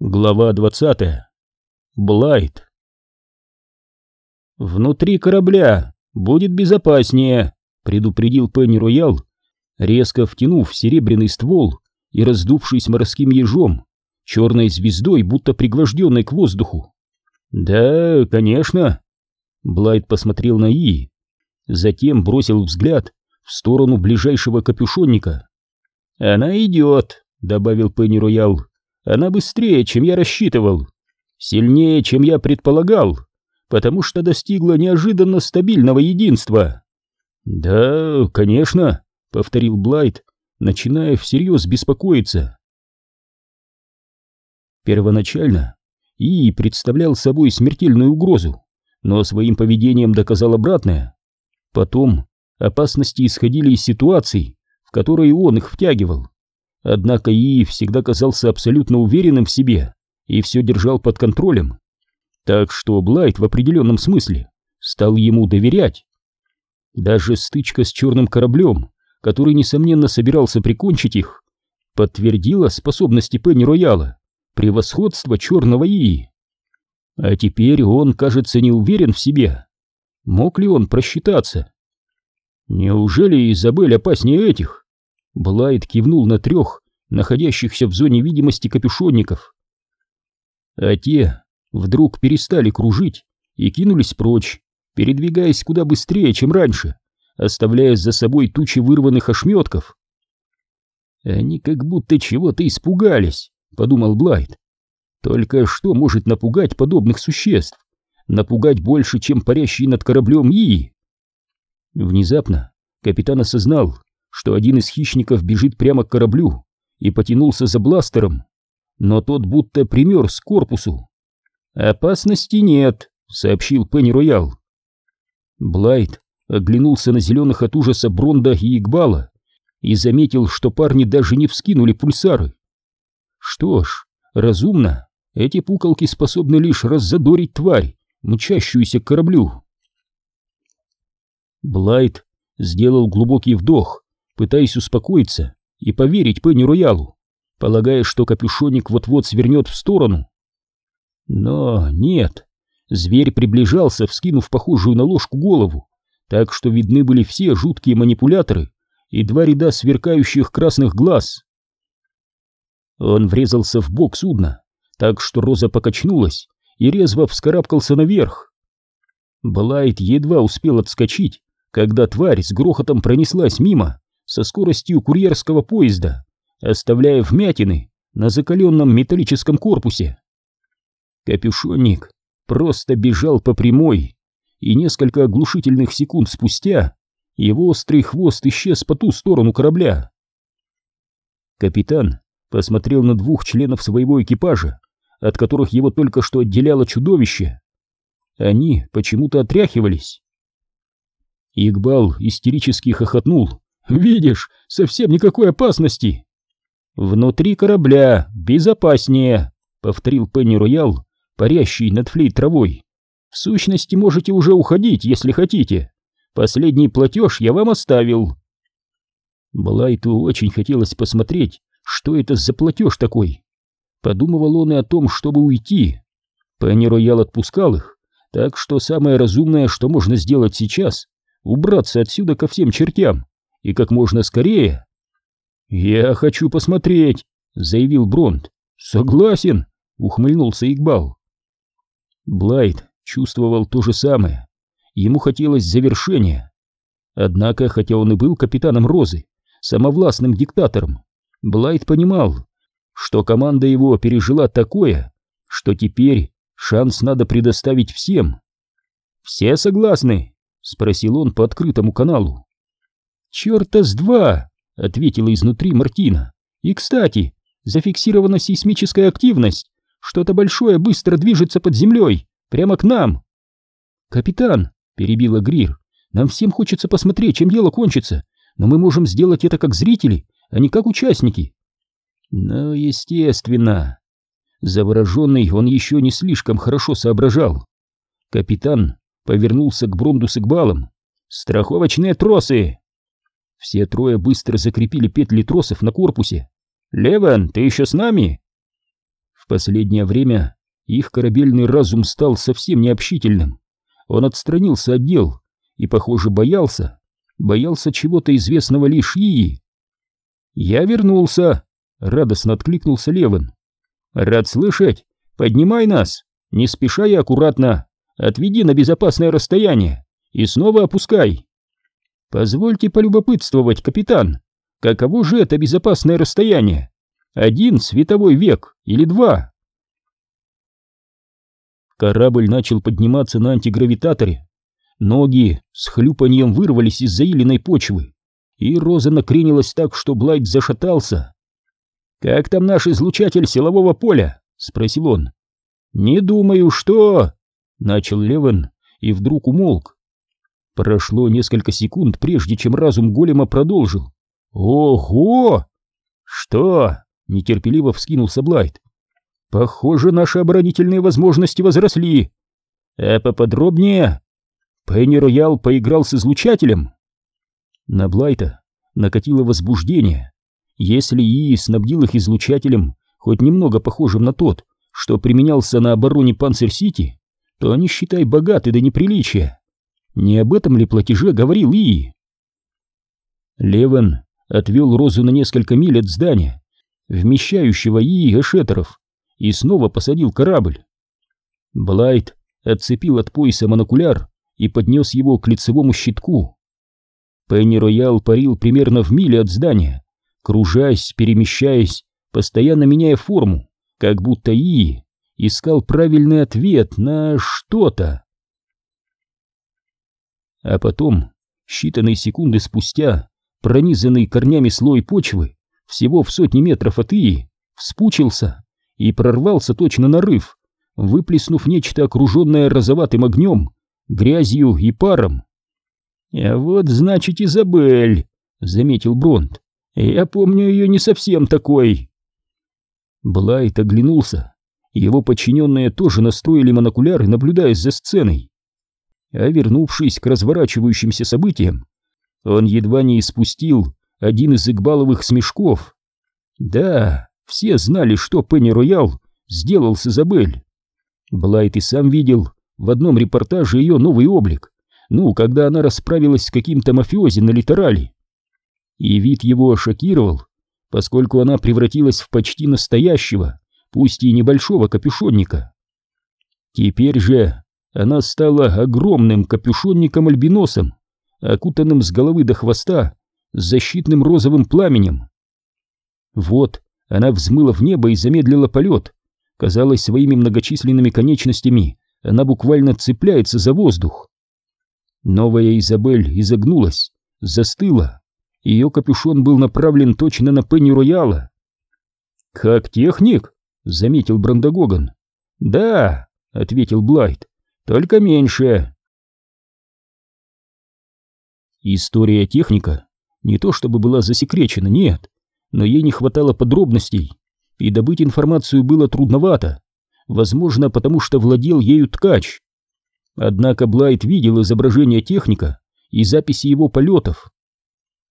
Глава 20. Блайт. «Внутри корабля будет безопаснее», — предупредил Пенни Роял, резко втянув серебряный ствол и раздувшись морским ежом, черной звездой, будто пригвожденной к воздуху. «Да, конечно». Блайт посмотрел на И, затем бросил взгляд в сторону ближайшего капюшонника. «Она идет», — добавил Пенни Роял. Она быстрее, чем я рассчитывал, сильнее, чем я предполагал, потому что достигла неожиданно стабильного единства. Да, конечно, повторил Блайт, начиная всерьез беспокоиться. Первоначально И представлял собой смертельную угрозу, но своим поведением доказал обратное. Потом опасности исходили из ситуаций, в которые он их втягивал. Однако И всегда казался абсолютно уверенным в себе и все держал под контролем. Так что Блайт в определенном смысле стал ему доверять. Даже стычка с черным кораблем, который, несомненно, собирался прикончить их, подтвердила способности Пенни Рояла, превосходство черного И. А теперь он, кажется, не уверен в себе. Мог ли он просчитаться? Неужели Изабель опаснее этих? Блайт кивнул на трех, находящихся в зоне видимости капюшонников. А те вдруг перестали кружить и кинулись прочь, передвигаясь куда быстрее, чем раньше, оставляя за собой тучи вырванных ошметков. «Они как будто чего-то испугались», — подумал Блайт. «Только что может напугать подобных существ? Напугать больше, чем парящий над кораблем Ии?» Внезапно капитан осознал, что один из хищников бежит прямо к кораблю и потянулся за бластером, но тот будто примерз к корпусу. «Опасности нет», — сообщил Пенни Роял. Блайт оглянулся на зеленых от ужаса Бронда и Игбала и заметил, что парни даже не вскинули пульсары. Что ж, разумно, эти пуколки способны лишь раззадорить тварь, мчащуюся к кораблю. Блайт сделал глубокий вдох пытаясь успокоиться и поверить Пенни Роялу, полагая, что капюшонник вот-вот свернет в сторону. Но нет, зверь приближался, вскинув похожую на ложку голову, так что видны были все жуткие манипуляторы и два ряда сверкающих красных глаз. Он врезался в бок судна, так что Роза покачнулась и резво вскарабкался наверх. Блайт едва успел отскочить, когда тварь с грохотом пронеслась мимо со скоростью курьерского поезда, оставляя вмятины на закаленном металлическом корпусе. Капюшонник просто бежал по прямой, и несколько оглушительных секунд спустя его острый хвост исчез по ту сторону корабля. Капитан посмотрел на двух членов своего экипажа, от которых его только что отделяло чудовище. Они почему-то отряхивались. Игбал истерически хохотнул, Видишь, совсем никакой опасности. Внутри корабля безопаснее, повторил Пенни Роял, парящий над флейт травой. В сущности, можете уже уходить, если хотите. Последний платеж я вам оставил. Блайту очень хотелось посмотреть, что это за платеж такой. Подумывал он и о том, чтобы уйти. Пенни Роял отпускал их, так что самое разумное, что можно сделать сейчас, убраться отсюда ко всем чертям и как можно скорее. «Я хочу посмотреть», — заявил Бронт. «Согласен», — ухмыльнулся Игбал. Блайт чувствовал то же самое. Ему хотелось завершения. Однако, хотя он и был капитаном Розы, самовластным диктатором, Блайт понимал, что команда его пережила такое, что теперь шанс надо предоставить всем. «Все согласны?» — спросил он по открытому каналу. «Черта с два!» — ответила изнутри Мартина. «И, кстати, зафиксирована сейсмическая активность. Что-то большое быстро движется под землей, прямо к нам». «Капитан!» — перебила Грир. «Нам всем хочется посмотреть, чем дело кончится, но мы можем сделать это как зрители, а не как участники». «Ну, естественно». Завороженный он еще не слишком хорошо соображал. Капитан повернулся к Бронду с Игбалом. «Страховочные тросы!» Все трое быстро закрепили петли тросов на корпусе. «Леван, ты еще с нами?» В последнее время их корабельный разум стал совсем необщительным. Он отстранился от дел и, похоже, боялся, боялся чего-то известного лишь ей. «Я вернулся!» — радостно откликнулся Левин. «Рад слышать! Поднимай нас! Не спеша и аккуратно! Отведи на безопасное расстояние и снова опускай!» «Позвольте полюбопытствовать, капитан, каково же это безопасное расстояние? Один световой век или два?» Корабль начал подниматься на антигравитаторе. Ноги с хлюпаньем вырвались из заиленной почвы, и Роза накренилась так, что Блайт зашатался. «Как там наш излучатель силового поля?» — спросил он. «Не думаю, что...» — начал Левен и вдруг умолк. Прошло несколько секунд, прежде чем разум голема продолжил. «Ого!» «Что?» — нетерпеливо вскинулся Блайт. «Похоже, наши оборонительные возможности возросли. А поподробнее?» Пенни Роял поиграл с излучателем. На Блайта накатило возбуждение. Если ИИ снабдил их излучателем, хоть немного похожим на тот, что применялся на обороне Панцер-Сити, то они, считай, богаты до неприличия. Не об этом ли платеже говорил ИИ? Левен отвел Розу на несколько миль от здания, вмещающего ИИ Эшетеров, и снова посадил корабль. Блайт отцепил от пояса монокуляр и поднес его к лицевому щитку. Пенни Роял парил примерно в миле от здания, кружась, перемещаясь, постоянно меняя форму, как будто И искал правильный ответ на что-то. А потом, считанные секунды спустя, пронизанный корнями слой почвы, всего в сотни метров от Ии, вспучился и прорвался точно на рыв, выплеснув нечто окруженное розоватым огнем, грязью и паром. «А вот, значит, Изабель», — заметил Бронт. «Я помню ее не совсем такой». Блайт оглянулся. Его подчиненные тоже настроили монокуляры, наблюдая за сценой. А вернувшись к разворачивающимся событиям, он едва не испустил один из Игбаловых смешков. Да, все знали, что Пенни Роял сделал с Изабель. Блайт и сам видел в одном репортаже ее новый облик, ну, когда она расправилась с каким-то мафиози на литерале. И вид его шокировал, поскольку она превратилась в почти настоящего, пусть и небольшого капюшонника. Теперь же она стала огромным капюшонником-альбиносом, окутанным с головы до хвоста защитным розовым пламенем. Вот она взмыла в небо и замедлила полет. Казалось, своими многочисленными конечностями она буквально цепляется за воздух. Новая Изабель изогнулась, застыла. Ее капюшон был направлен точно на Пенни Рояла. «Как техник?» — заметил Брандагоган. «Да», — ответил Блайт, — «только меньше». История техника не то чтобы была засекречена, нет, но ей не хватало подробностей, и добыть информацию было трудновато, возможно, потому что владел ею ткач. Однако Блайт видел изображение техника и записи его полетов.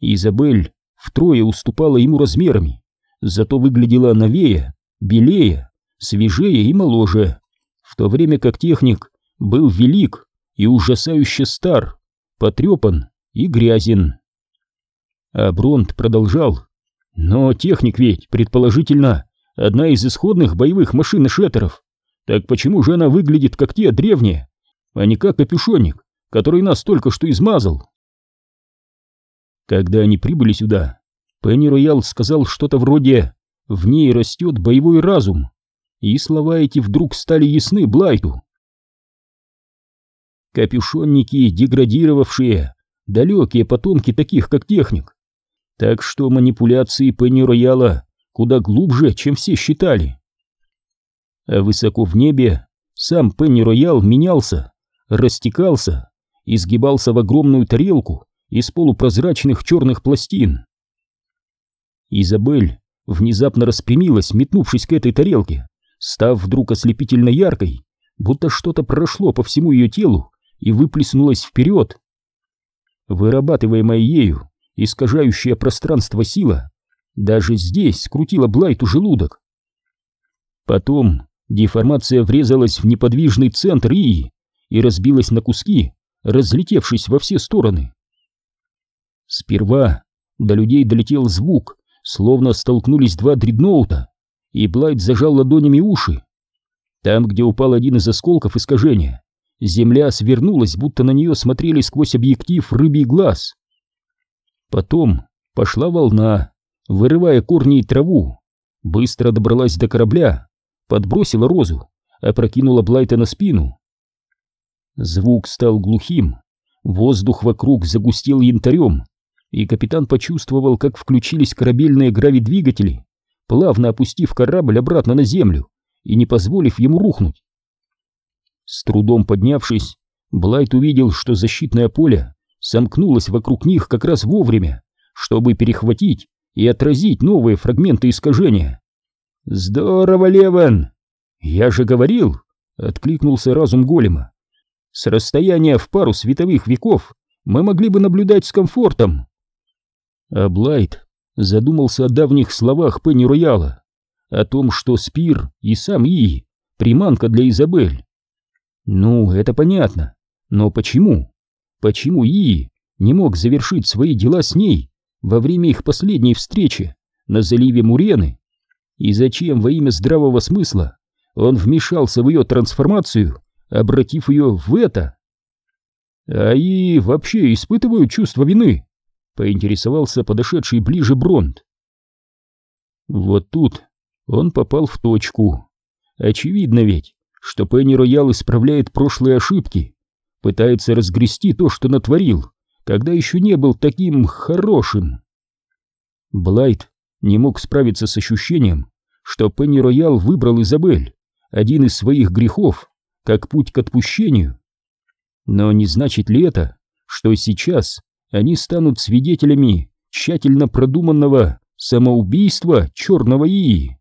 Изабель втрое уступала ему размерами, зато выглядела новее, белее, свежее и моложе, в то время как техник был велик и ужасающе стар, потрепан и грязен. А Бронт продолжал. Но техник ведь, предположительно, одна из исходных боевых машин Шеттеров. Так почему же она выглядит как те древние, а не как капюшонник, который нас только что измазал? Когда они прибыли сюда, Пенни Роял сказал что-то вроде «в ней растет боевой разум», и слова эти вдруг стали ясны Блайту. Капюшонники, деградировавшие, далекие потомки таких, как техник. Так что манипуляции Пенни Рояла куда глубже, чем все считали. А высоко в небе сам Пенни Роял менялся, растекался, изгибался в огромную тарелку из полупрозрачных черных пластин. Изабель внезапно распрямилась, метнувшись к этой тарелке, став вдруг ослепительно яркой, будто что-то прошло по всему ее телу и выплеснулось вперед. Вырабатываемая ею, искажающая пространство сила, даже здесь скрутила Блайту желудок. Потом деформация врезалась в неподвижный центр Ии и разбилась на куски, разлетевшись во все стороны. Сперва до людей долетел звук, словно столкнулись два дредноута, и Блайт зажал ладонями уши. Там, где упал один из осколков искажения, земля свернулась, будто на нее смотрели сквозь объектив рыбий глаз. Потом пошла волна, вырывая корни и траву, быстро добралась до корабля, подбросила розу, опрокинула Блайта на спину. Звук стал глухим, воздух вокруг загустел янтарем, и капитан почувствовал, как включились корабельные гравидвигатели, плавно опустив корабль обратно на землю и не позволив ему рухнуть. С трудом поднявшись, Блайт увидел, что защитное поле сомкнулось вокруг них как раз вовремя, чтобы перехватить и отразить новые фрагменты искажения. «Здорово, Леван!» «Я же говорил!» — откликнулся разум голема. «С расстояния в пару световых веков мы могли бы наблюдать с комфортом!» А Блайт задумался о давних словах Пенни Рояла, о том, что Спир и сам И — приманка для Изабель. Ну, это понятно, но почему? Почему И не мог завершить свои дела с ней во время их последней встречи на заливе Мурены? И зачем во имя здравого смысла он вмешался в ее трансформацию, обратив ее в это? А и вообще испытывают чувство вины, поинтересовался подошедший ближе Бронт. Вот тут он попал в точку. Очевидно ведь, что Пенни Роял исправляет прошлые ошибки, пытается разгрести то, что натворил, когда еще не был таким хорошим. Блайт не мог справиться с ощущением, что Пенни Роял выбрал Изабель, один из своих грехов, как путь к отпущению. Но не значит ли это, что сейчас они станут свидетелями тщательно продуманного самоубийства черного Ии.